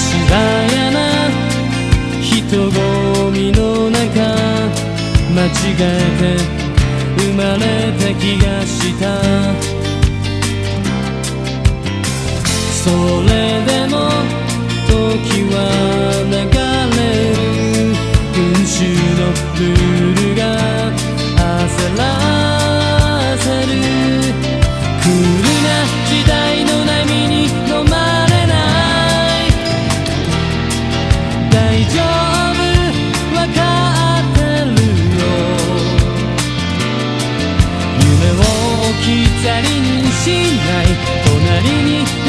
しな人混みの中間違えて生まれた気がした。それでも時は流れる。群衆の風なりに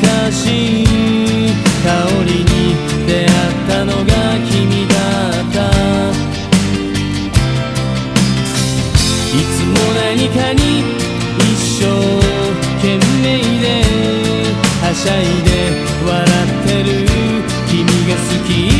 かしい香りに出会ったのが君だった。いつも何かに一生懸命ではしゃいで笑ってる君が好き。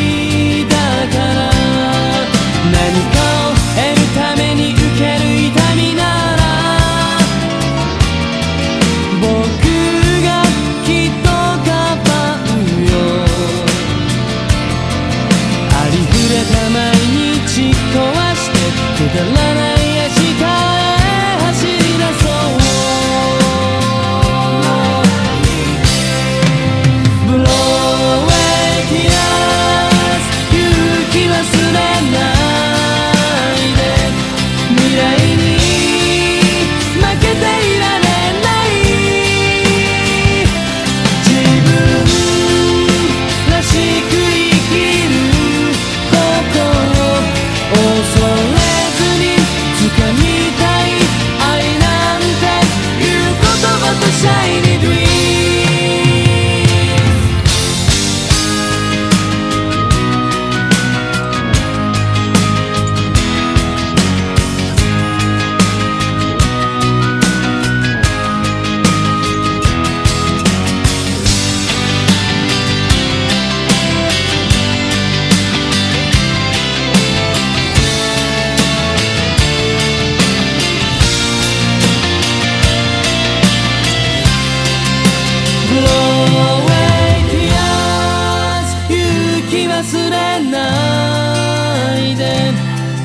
忘れないで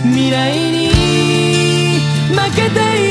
未来に負けている。